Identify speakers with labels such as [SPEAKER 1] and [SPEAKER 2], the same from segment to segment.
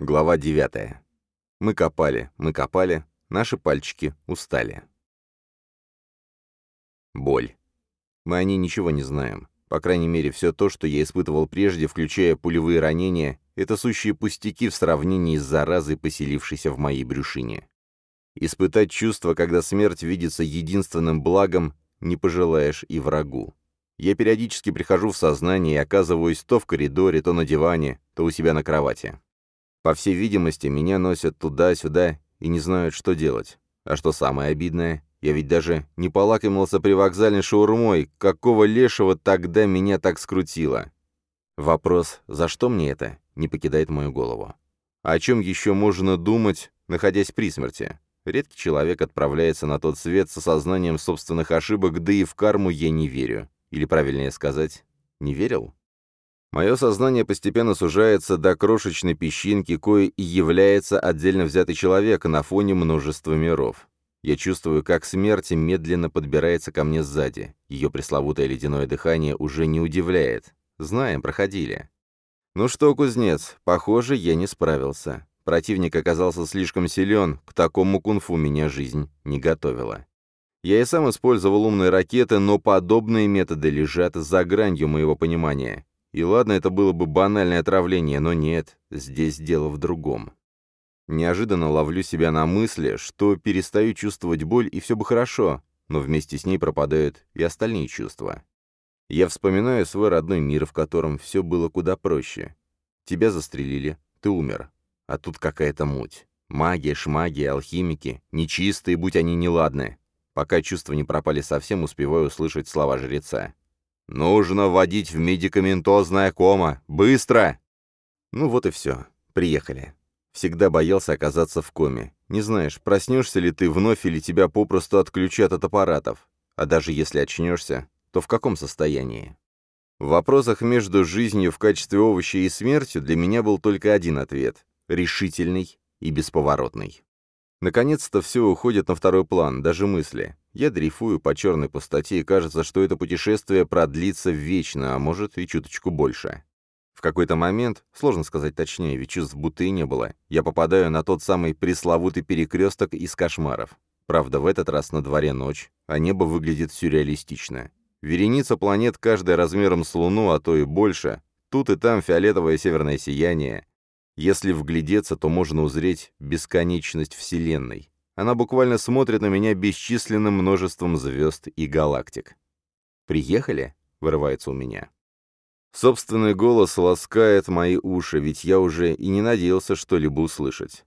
[SPEAKER 1] Глава 9. Мы копали, мы копали, наши пальчики устали. Боль. Мы о ней ничего не знаем. По крайней мере, все то, что я испытывал прежде, включая пулевые ранения, это сущие пустяки в сравнении с заразой, поселившейся в моей брюшине. Испытать чувство, когда смерть видится единственным благом, не пожелаешь и врагу. Я периодически прихожу в сознание и оказываюсь то в коридоре, то на диване, то у себя на кровати. По всей видимости, меня носят туда-сюда и не знают, что делать. А что самое обидное, я ведь даже не полакомился при вокзальной шаурмой, какого лешего тогда меня так скрутило. Вопрос «за что мне это?» не покидает мою голову. О чем еще можно думать, находясь при смерти? Редкий человек отправляется на тот свет с осознанием собственных ошибок, да и в карму я не верю. Или, правильнее сказать, не верил? Мое сознание постепенно сужается до крошечной песчинки, кое и является отдельно взятый человек на фоне множества миров. Я чувствую, как смерть медленно подбирается ко мне сзади. Ее пресловутое ледяное дыхание уже не удивляет. Знаем, проходили. Ну что, кузнец, похоже, я не справился. Противник оказался слишком силен, к такому кунг-фу меня жизнь не готовила. Я и сам использовал умные ракеты, но подобные методы лежат за гранью моего понимания. И ладно, это было бы банальное отравление, но нет, здесь дело в другом. Неожиданно ловлю себя на мысли, что перестаю чувствовать боль, и все бы хорошо, но вместе с ней пропадают и остальные чувства. Я вспоминаю свой родной мир, в котором все было куда проще. Тебя застрелили, ты умер. А тут какая-то муть. Магия, шмагия, алхимики, нечистые, будь они неладны. Пока чувства не пропали совсем, успеваю услышать слова жреца. «Нужно вводить в медикаментозное кома! Быстро!» Ну вот и все. Приехали. Всегда боялся оказаться в коме. Не знаешь, проснешься ли ты вновь или тебя попросту отключат от аппаратов. А даже если очнешься, то в каком состоянии? В вопросах между жизнью в качестве овоща и смертью для меня был только один ответ — решительный и бесповоротный. Наконец-то все уходит на второй план, даже мысли. Я дрейфую по черной пустоте, и кажется, что это путешествие продлится вечно, а может и чуточку больше. В какой-то момент, сложно сказать точнее, ведь чувств будто и не было, я попадаю на тот самый пресловутый перекресток из кошмаров. Правда, в этот раз на дворе ночь, а небо выглядит сюрреалистично. Вереница планет, каждая размером с Луну, а то и больше. Тут и там фиолетовое северное сияние. Если вглядеться, то можно узреть бесконечность Вселенной. Она буквально смотрит на меня бесчисленным множеством звезд и галактик. «Приехали?» — вырывается у меня. Собственный голос ласкает мои уши, ведь я уже и не надеялся что-либо услышать.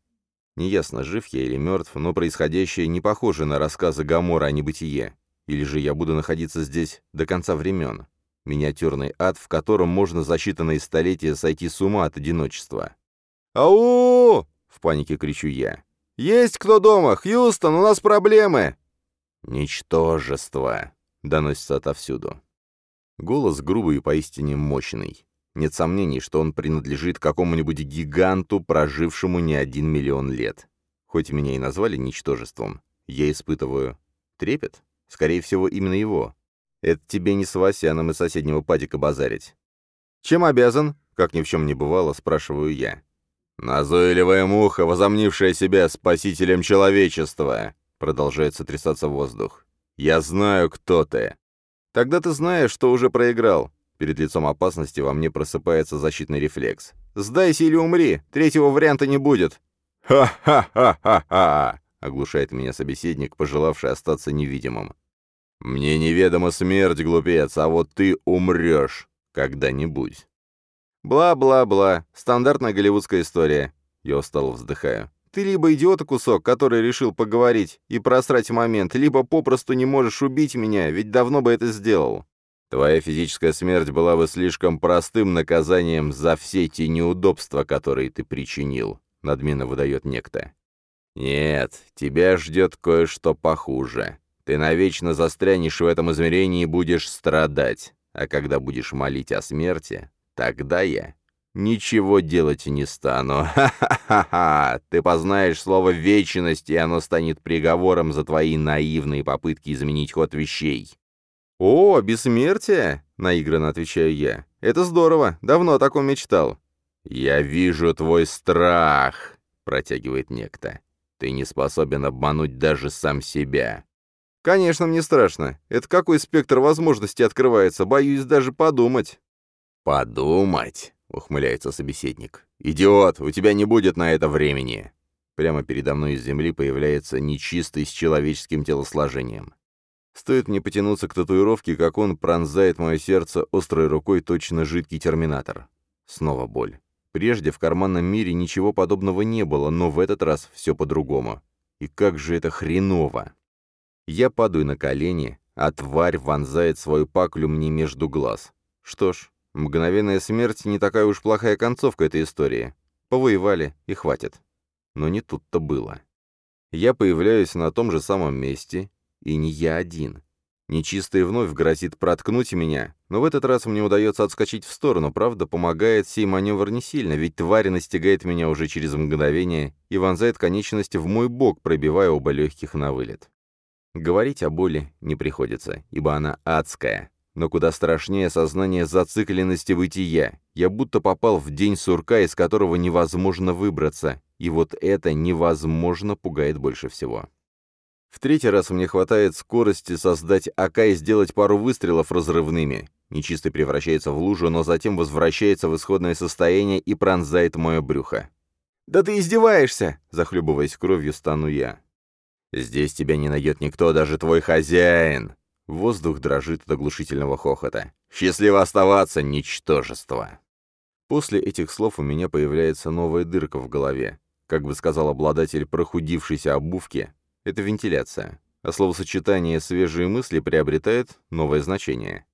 [SPEAKER 1] Неясно, жив я или мертв, но происходящее не похоже на рассказы Гамора о небытие. Или же я буду находиться здесь до конца времен. Миниатюрный ад, в котором можно за считанные столетия сойти с ума от одиночества. «Ау!» — в панике кричу я. «Есть кто дома? Хьюстон, у нас проблемы!» «Ничтожество!» — доносится отовсюду. Голос грубый и поистине мощный. Нет сомнений, что он принадлежит какому-нибудь гиганту, прожившему не один миллион лет. Хоть меня и назвали ничтожеством, я испытываю трепет. Скорее всего, именно его. Это тебе не с Васяном из соседнего падика базарить. «Чем обязан?» — как ни в чем не бывало, спрашиваю я. «Назойливая муха, возомнившая себя спасителем человечества!» Продолжает сотрясаться воздух. «Я знаю, кто ты!» «Тогда ты знаешь, что уже проиграл!» Перед лицом опасности во мне просыпается защитный рефлекс. «Сдайся или умри! Третьего варианта не будет!» «Ха-ха-ха-ха-ха!» — оглушает меня собеседник, пожелавший остаться невидимым. «Мне неведома смерть, глупец, а вот ты умрешь когда-нибудь». Бла-бла-бла. Стандартная голливудская история. Я устало вздыхаю. Ты либо идиот кусок, который решил поговорить и просрать момент, либо попросту не можешь убить меня, ведь давно бы это сделал. Твоя физическая смерть была бы слишком простым наказанием за все те неудобства, которые ты причинил, надменно выдает некто. Нет, тебя ждет кое-что похуже. Ты навечно застрянешь в этом измерении и будешь страдать. А когда будешь молить о смерти, Тогда я ничего делать не стану. Ха-ха-ха! Ты познаешь слово «вечность», и оно станет приговором за твои наивные попытки изменить ход вещей. «О, бессмертие!» — наигранно отвечаю я. «Это здорово. Давно о таком мечтал». «Я вижу твой страх», — протягивает некто. «Ты не способен обмануть даже сам себя».
[SPEAKER 2] «Конечно, мне страшно. Это какой спектр возможностей открывается, боюсь даже подумать».
[SPEAKER 1] «Подумать?» — ухмыляется собеседник. «Идиот, у тебя не будет на это времени!» Прямо передо мной из земли появляется нечистый с человеческим телосложением. Стоит мне потянуться к татуировке, как он пронзает мое сердце острой рукой точно жидкий терминатор. Снова боль. Прежде в карманном мире ничего подобного не было, но в этот раз все по-другому. И как же это хреново! Я падаю на колени, а тварь вонзает свою паклю мне между глаз. Что ж, мгновенная смерть не такая уж плохая концовка этой истории. Повоевали, и хватит. Но не тут-то было. Я появляюсь на том же самом месте, и не я один. Нечистый вновь грозит проткнуть меня, но в этот раз мне удается отскочить в сторону, правда, помогает сей маневр не сильно, ведь тварь настигает меня уже через мгновение и вонзает конечность в мой бок, пробивая оба легких на вылет. Говорить о боли не приходится, ибо она адская. Но куда страшнее сознание зацикленности бытия. Я будто попал в день сурка, из которого невозможно выбраться, и вот это невозможно пугает больше всего. В третий раз мне хватает скорости создать АК и сделать пару выстрелов разрывными. Нечистый превращается в лужу, но затем возвращается в исходное состояние и пронзает мое брюхо.
[SPEAKER 2] «Да ты издеваешься!» — захлебываясь кровью, стану я.
[SPEAKER 1] «Здесь тебя не найдет никто, даже твой хозяин!» Воздух дрожит от оглушительного хохота. «Счастливо оставаться, ничтожество!» После этих слов у меня появляется новая дырка в голове. Как бы сказал обладатель прохудившейся обувки, это вентиляция, а словосочетание «свежие мысли» приобретает новое значение.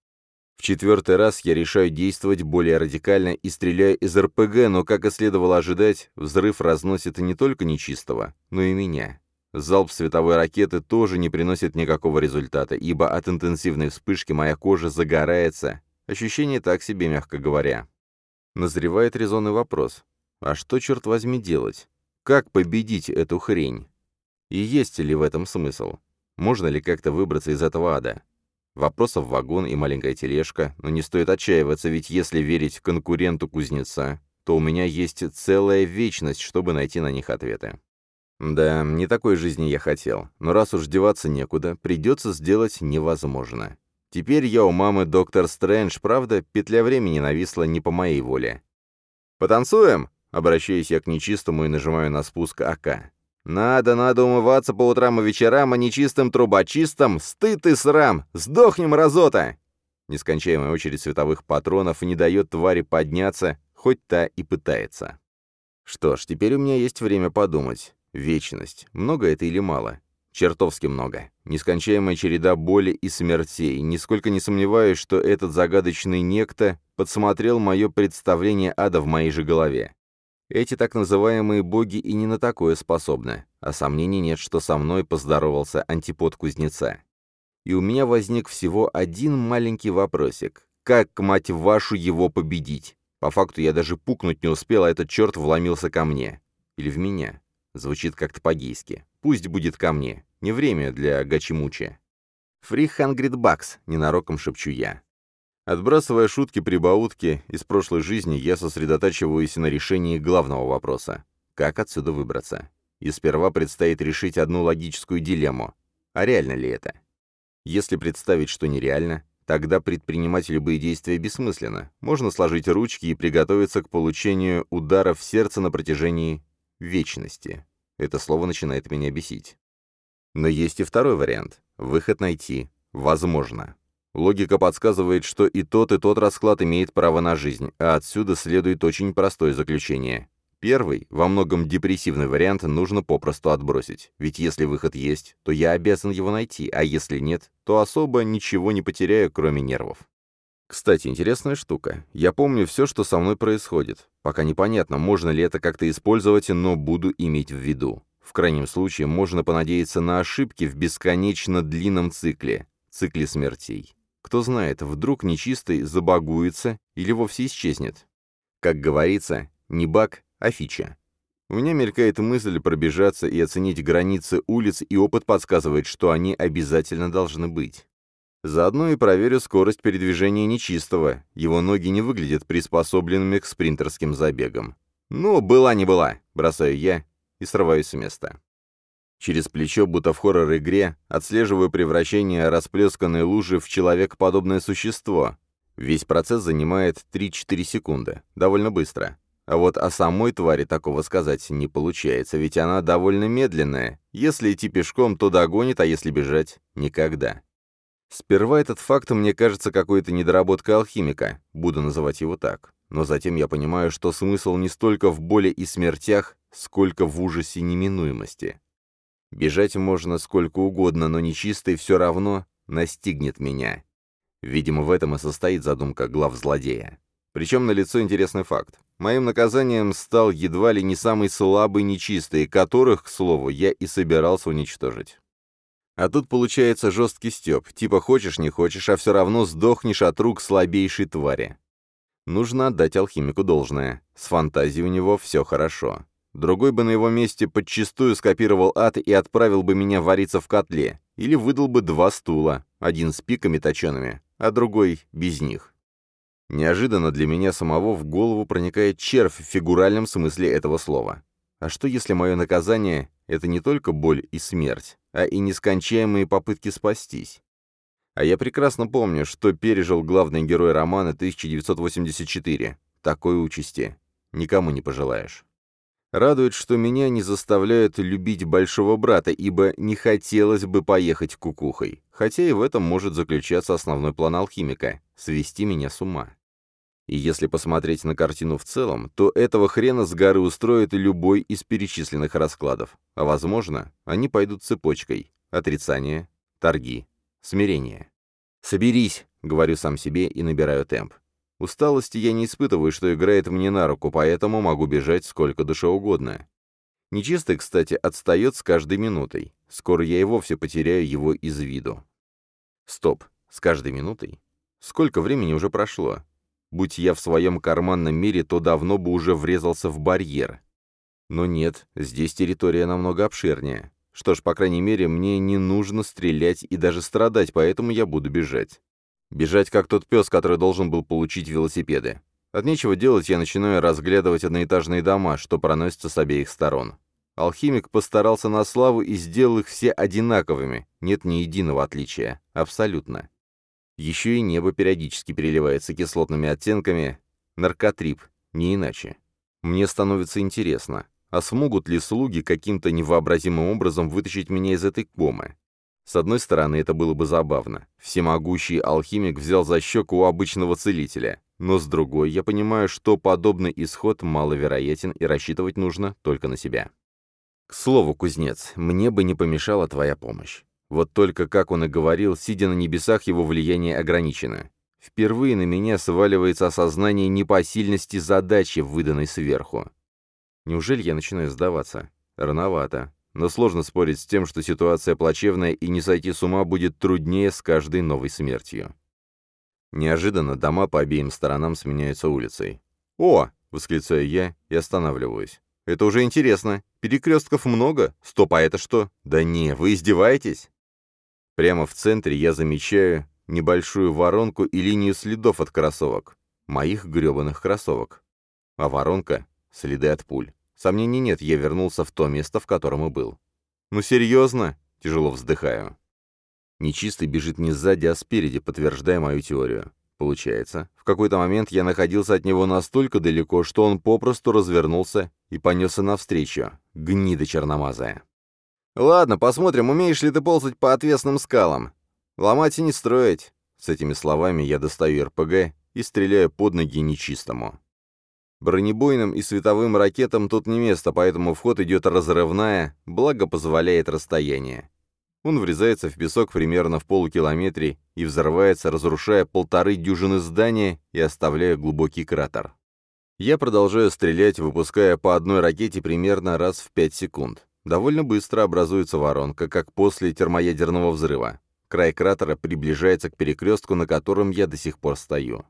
[SPEAKER 1] В четвертый раз я решаю действовать более радикально и стреляю из РПГ, но, как и следовало ожидать, взрыв разносит не только нечистого, но и меня. Залп световой ракеты тоже не приносит никакого результата, ибо от интенсивной вспышки моя кожа загорается. Ощущение так себе, мягко говоря. Назревает резонный вопрос. А что, черт возьми, делать? Как победить эту хрень? И есть ли в этом смысл? Можно ли как-то выбраться из этого ада? Вопросов вагон и маленькая тележка, но не стоит отчаиваться, ведь если верить конкуренту кузнеца, то у меня есть целая вечность, чтобы найти на них ответы. Да, не такой жизни я хотел, но раз уж деваться некуда, придется сделать невозможно. Теперь я у мамы доктор Стрэндж, правда, петля времени нависла не по моей воле. «Потанцуем?» — обращаюсь я к нечистому и нажимаю на спуск АК. Надо, надо умываться по утрам и вечерам, а нечистым трубочистом. Стыд и срам! Сдохнем, разота!» Нескончаемая очередь световых патронов не дает твари подняться, хоть та и пытается. Что ж, теперь у меня есть время подумать. Вечность. Много это или мало? Чертовски много. Нескончаемая череда боли и смертей. Нисколько не сомневаюсь, что этот загадочный некто подсмотрел мое представление ада в моей же голове. Эти так называемые боги и не на такое способны, а сомнений нет, что со мной поздоровался антипод кузнеца. И у меня возник всего один маленький вопросик. Как, мать вашу, его победить? По факту я даже пукнуть не успел, а этот черт вломился ко мне. Или в меня. Звучит как-то по-гейски. Пусть будет ко мне. Не время для гачимучи. «Free hundred bucks», — ненароком шепчу я. Отбрасывая шутки-прибаутки из прошлой жизни, я сосредотачиваюсь на решении главного вопроса. Как отсюда выбраться? И сперва предстоит решить одну логическую дилемму. А реально ли это? Если представить, что нереально, тогда предпринимать любые действия бессмысленно. Можно сложить ручки и приготовиться к получению удара в сердце на протяжении вечности. Это слово начинает меня бесить. Но есть и второй вариант. Выход найти возможно. Логика подсказывает, что и тот, и тот расклад имеет право на жизнь, а отсюда следует очень простое заключение. Первый, во многом депрессивный вариант, нужно попросту отбросить. Ведь если выход есть, то я обязан его найти, а если нет, то особо ничего не потеряю, кроме нервов. Кстати, интересная штука. Я помню все, что со мной происходит. Пока непонятно, можно ли это как-то использовать, но буду иметь в виду. В крайнем случае, можно понадеяться на ошибки в бесконечно длинном цикле, цикле смертей. Кто знает, вдруг нечистый забагуется или вовсе исчезнет. Как говорится, не баг, а фича. У меня мелькает мысль пробежаться и оценить границы улиц, и опыт подсказывает, что они обязательно должны быть. Заодно и проверю скорость передвижения нечистого. Его ноги не выглядят приспособленными к спринтерским забегам. Ну, была не была, бросаю я и срываюсь с места. Через плечо, будто в хоррор-игре, отслеживаю превращение расплесканной лужи в человекоподобное существо. Весь процесс занимает 3-4 секунды, довольно быстро. А вот о самой твари такого сказать не получается, ведь она довольно медленная. Если идти пешком, то догонит, а если бежать — никогда. Сперва этот факт мне кажется какой-то недоработкой алхимика, буду называть его так. Но затем я понимаю, что смысл не столько в боли и смертях, сколько в ужасе неминуемости. Бежать можно сколько угодно, но нечистый все равно настигнет меня. Видимо, в этом и состоит задумка глав злодея. Причем налицо интересный факт. Моим наказанием стал едва ли не самый слабый нечистый, которых, к слову, я и собирался уничтожить. А тут получается жесткий стёб, типа хочешь не хочешь, а все равно сдохнешь от рук слабейшей твари. Нужно отдать алхимику должное. С фантазией у него все хорошо. Другой бы на его месте подчистую скопировал ад и отправил бы меня вариться в котле. Или выдал бы два стула, один с пиками точеными, а другой без них. Неожиданно для меня самого в голову проникает червь в фигуральном смысле этого слова. А что если мое наказание — это не только боль и смерть, а и нескончаемые попытки спастись? А я прекрасно помню, что пережил главный герой романа 1984. Такой участи никому не пожелаешь. Радует, что меня не заставляют любить большого брата, ибо не хотелось бы поехать кукухой. Хотя и в этом может заключаться основной план алхимика — свести меня с ума. И если посмотреть на картину в целом, то этого хрена с горы устроит любой из перечисленных раскладов. А возможно, они пойдут цепочкой. Отрицание, торги, смирение. «Соберись», — говорю сам себе и набираю темп. Усталости я не испытываю, что играет мне на руку, поэтому могу бежать сколько душе угодно. Нечистый, кстати, отстает с каждой минутой. Скоро я и вовсе потеряю его из виду. Стоп, с каждой минутой? Сколько времени уже прошло? Будь я в своем карманном мире, то давно бы уже врезался в барьер. Но нет, здесь территория намного обширнее. Что ж, по крайней мере, мне не нужно стрелять и даже страдать, поэтому я буду бежать. Бежать как тот пес, который должен был получить велосипеды. От нечего делать я начинаю разглядывать одноэтажные дома, что проносятся с обеих сторон. Алхимик постарался на славу и сделал их все одинаковыми, нет ни единого отличия, абсолютно. Еще и небо периодически переливается кислотными оттенками, наркотрип, не иначе. Мне становится интересно, а смогут ли слуги каким-то невообразимым образом вытащить меня из этой комы? С одной стороны, это было бы забавно. Всемогущий алхимик взял за щеку у обычного целителя. Но с другой, я понимаю, что подобный исход маловероятен и рассчитывать нужно только на себя. К слову, кузнец, мне бы не помешала твоя помощь. Вот только, как он и говорил, сидя на небесах, его влияние ограничено. Впервые на меня сваливается осознание непосильности задачи, выданной сверху. Неужели я начинаю сдаваться? Рановато но сложно спорить с тем, что ситуация плачевная и не сойти с ума будет труднее с каждой новой смертью. Неожиданно дома по обеим сторонам сменяются улицей. «О!» — восклицаю я и останавливаюсь. «Это уже интересно. Перекрестков много? Стоп, а это что? Да не, вы издеваетесь?» Прямо в центре я замечаю небольшую воронку и линию следов от кроссовок. Моих грёбаных кроссовок. А воронка — следы от пуль. Сомнений нет, я вернулся в то место, в котором и был. «Ну серьезно?» — тяжело вздыхаю. Нечистый бежит не сзади, а спереди, подтверждая мою теорию. Получается, в какой-то момент я находился от него настолько далеко, что он попросту развернулся и понесся навстречу, гнида черномазая. «Ладно, посмотрим, умеешь ли ты ползать по отвесным скалам. Ломать и не строить». С этими словами я достаю РПГ и стреляю под ноги нечистому. Бронебойным и световым ракетам тут не место, поэтому вход идет разрывная, благо позволяет расстояние. Он врезается в песок примерно в полукилометре и взрывается, разрушая полторы дюжины здания и оставляя глубокий кратер. Я продолжаю стрелять, выпуская по одной ракете примерно раз в 5 секунд. Довольно быстро образуется воронка, как после термоядерного взрыва. Край кратера приближается к перекрестку, на котором я до сих пор стою.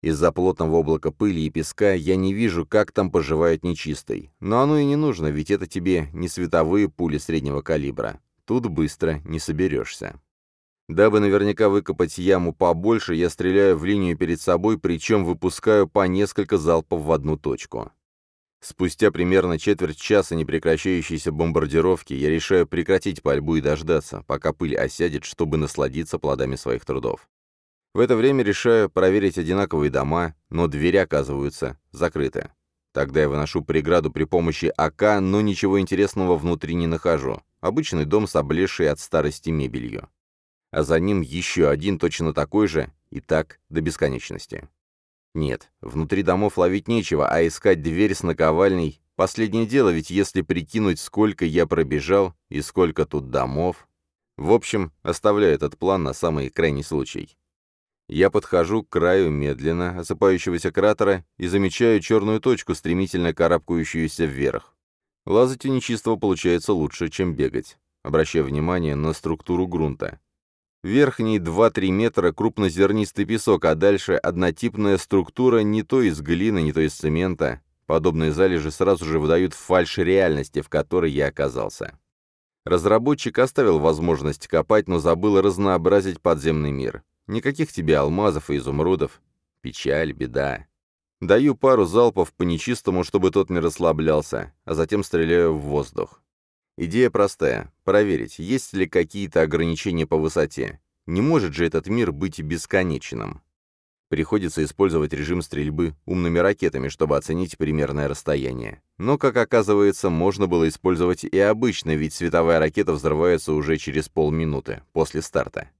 [SPEAKER 1] Из-за плотного облака пыли и песка я не вижу, как там поживает нечистый. Но оно и не нужно, ведь это тебе не световые пули среднего калибра. Тут быстро не соберешься. Дабы наверняка выкопать яму побольше, я стреляю в линию перед собой, причем выпускаю по несколько залпов в одну точку. Спустя примерно четверть часа непрекращающейся бомбардировки я решаю прекратить пальбу и дождаться, пока пыль осядет, чтобы насладиться плодами своих трудов. В это время решаю проверить одинаковые дома, но двери оказываются закрыты. Тогда я выношу преграду при помощи АК, но ничего интересного внутри не нахожу. Обычный дом с облезшей от старости мебелью а за ним еще один точно такой же, и так до бесконечности. Нет, внутри домов ловить нечего, а искать дверь с наковальней — последнее дело, ведь если прикинуть, сколько я пробежал и сколько тут домов... В общем, оставляю этот план на самый крайний случай. Я подхожу к краю медленно осыпающегося кратера и замечаю черную точку, стремительно карабкающуюся вверх. Лазать у нечистого получается лучше, чем бегать. Обращаю внимание на структуру грунта. Верхние 2-3 метра крупнозернистый песок, а дальше однотипная структура не то из глины, не то из цемента. Подобные залежи сразу же выдают фальшь реальности, в которой я оказался. Разработчик оставил возможность копать, но забыл разнообразить подземный мир. Никаких тебе алмазов и изумрудов. Печаль, беда. Даю пару залпов по нечистому, чтобы тот не расслаблялся, а затем стреляю в воздух. Идея простая — проверить, есть ли какие-то ограничения по высоте. Не может же этот мир быть бесконечным. Приходится использовать режим стрельбы умными ракетами, чтобы оценить примерное расстояние. Но, как оказывается, можно было использовать и обычно, ведь световая ракета взрывается уже через полминуты после старта.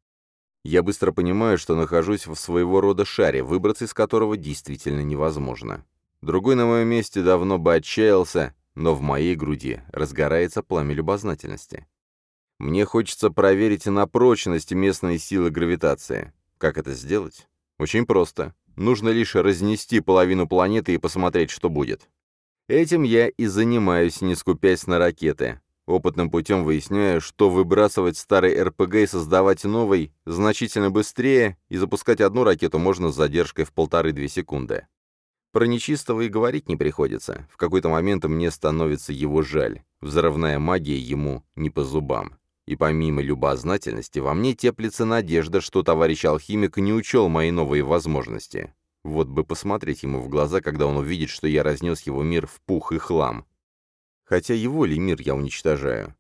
[SPEAKER 1] Я быстро понимаю, что нахожусь в своего рода шаре, выбраться из которого действительно невозможно. Другой на моем месте давно бы отчаялся, но в моей груди разгорается пламя любознательности. Мне хочется проверить на прочность местной силы гравитации. Как это сделать? Очень просто. Нужно лишь разнести половину планеты и посмотреть, что будет. Этим я и занимаюсь, не скупясь на ракеты. Опытным путем выясняю, что выбрасывать старый РПГ и создавать новый значительно быстрее, и запускать одну ракету можно с задержкой в полторы-две секунды. Про нечистого и говорить не приходится. В какой-то момент мне становится его жаль. Взрывная магия ему не по зубам. И помимо любознательности, во мне теплится надежда, что товарищ алхимик не учел мои новые возможности. Вот бы посмотреть ему в глаза, когда он увидит, что я разнес его мир в пух и хлам. Хотя его ли мир я уничтожаю?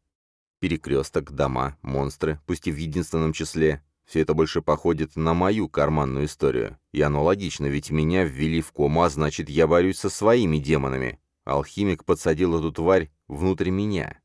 [SPEAKER 1] Перекресток, дома, монстры, пусть и в единственном числе, все это больше походит на мою карманную историю. И оно логично, ведь меня ввели в кому, а значит, я борюсь со своими демонами. Алхимик подсадил эту тварь внутрь меня.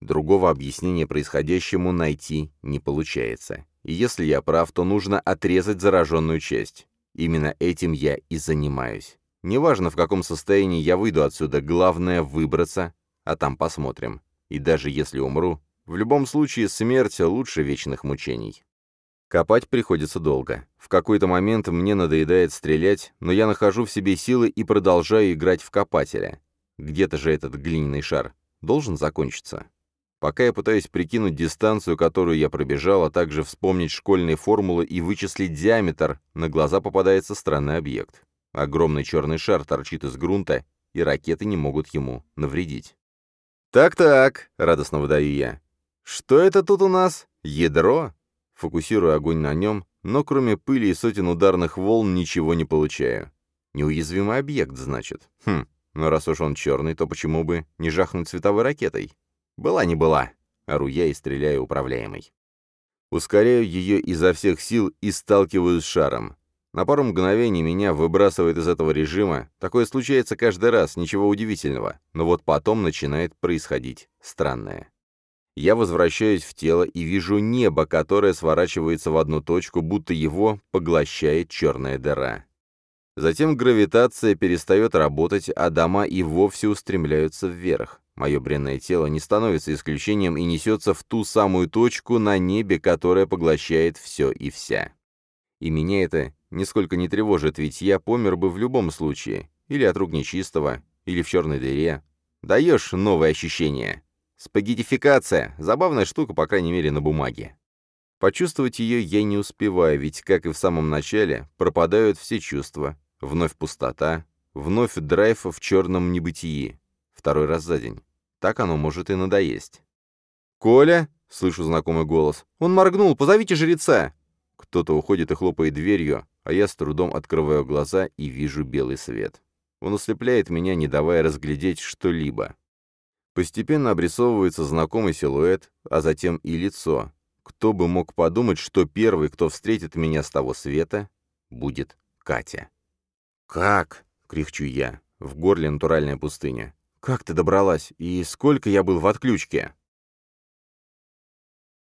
[SPEAKER 1] Другого объяснения происходящему найти не получается. И если я прав, то нужно отрезать зараженную часть. Именно этим я и занимаюсь. Неважно, в каком состоянии я выйду отсюда, главное выбраться, а там посмотрим. И даже если умру, в любом случае смерть лучше вечных мучений. Копать приходится долго. В какой-то момент мне надоедает стрелять, но я нахожу в себе силы и продолжаю играть в копателя. Где-то же этот глиняный шар должен закончиться. Пока я пытаюсь прикинуть дистанцию, которую я пробежал, а также вспомнить школьные формулы и вычислить диаметр, на глаза попадается странный объект. Огромный черный шар торчит из грунта, и ракеты не могут ему навредить. «Так-так», — радостно выдаю я. «Что это тут у нас? Ядро? Фокусирую огонь на нем, но кроме пыли и сотен ударных волн ничего не получаю. Неуязвимый объект, значит. Хм, но раз уж он черный, то почему бы не жахнуть световой ракетой? Была не была. Ору я и стреляю управляемой. Ускоряю ее изо всех сил и сталкиваюсь с шаром. На пару мгновений меня выбрасывает из этого режима. Такое случается каждый раз, ничего удивительного. Но вот потом начинает происходить странное. Я возвращаюсь в тело и вижу небо, которое сворачивается в одну точку, будто его поглощает черная дыра. Затем гравитация перестает работать, а дома и вовсе устремляются вверх. Мое бренное тело не становится исключением и несется в ту самую точку на небе, которая поглощает все и вся. И меня это нисколько не тревожит, ведь я помер бы в любом случае, или от рук нечистого, или в черной дыре. Даешь новые ощущения. Спагетификация — забавная штука, по крайней мере, на бумаге. Почувствовать ее я не успеваю, ведь, как и в самом начале, пропадают все чувства. Вновь пустота, вновь драйв в черном небытии. Второй раз за день. Так оно может и надоесть. «Коля!»
[SPEAKER 2] — Слышу знакомый голос. «Он моргнул! Позовите жреца!» Кто-то уходит и хлопает дверью, а я с трудом открываю глаза и вижу белый свет. Он ослепляет меня, не давая разглядеть что-либо. Постепенно обрисовывается знакомый силуэт, а затем и лицо. Кто бы мог подумать, что первый, кто встретит меня с того света, будет Катя. «Как?» — кряхчу я. В горле натуральная пустыня. «Как ты добралась? И сколько я был в отключке?»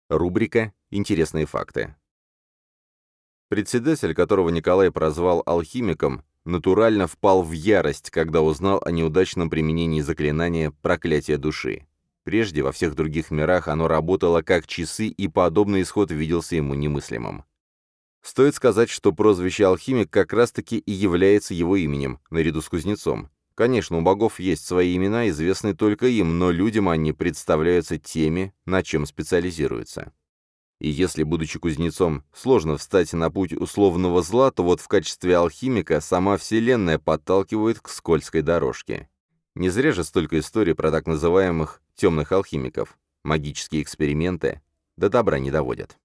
[SPEAKER 2] Рубрика «Интересные факты». Председатель, которого Николай прозвал алхимиком, натурально впал в ярость, когда узнал о неудачном применении заклинания «Проклятие души». Прежде во всех других мирах оно работало как часы, и подобный исход виделся ему немыслимым. Стоит сказать, что прозвище «алхимик» как раз-таки и является его именем, наряду с кузнецом. Конечно, у богов есть свои имена, известные только им, но людям они представляются теми, на чем специализируются. И если, будучи кузнецом, сложно встать на путь условного зла, то вот в качестве алхимика сама Вселенная подталкивает к скользкой дорожке. Не зря же столько историй про так называемых «темных алхимиков». Магические эксперименты до добра не доводят.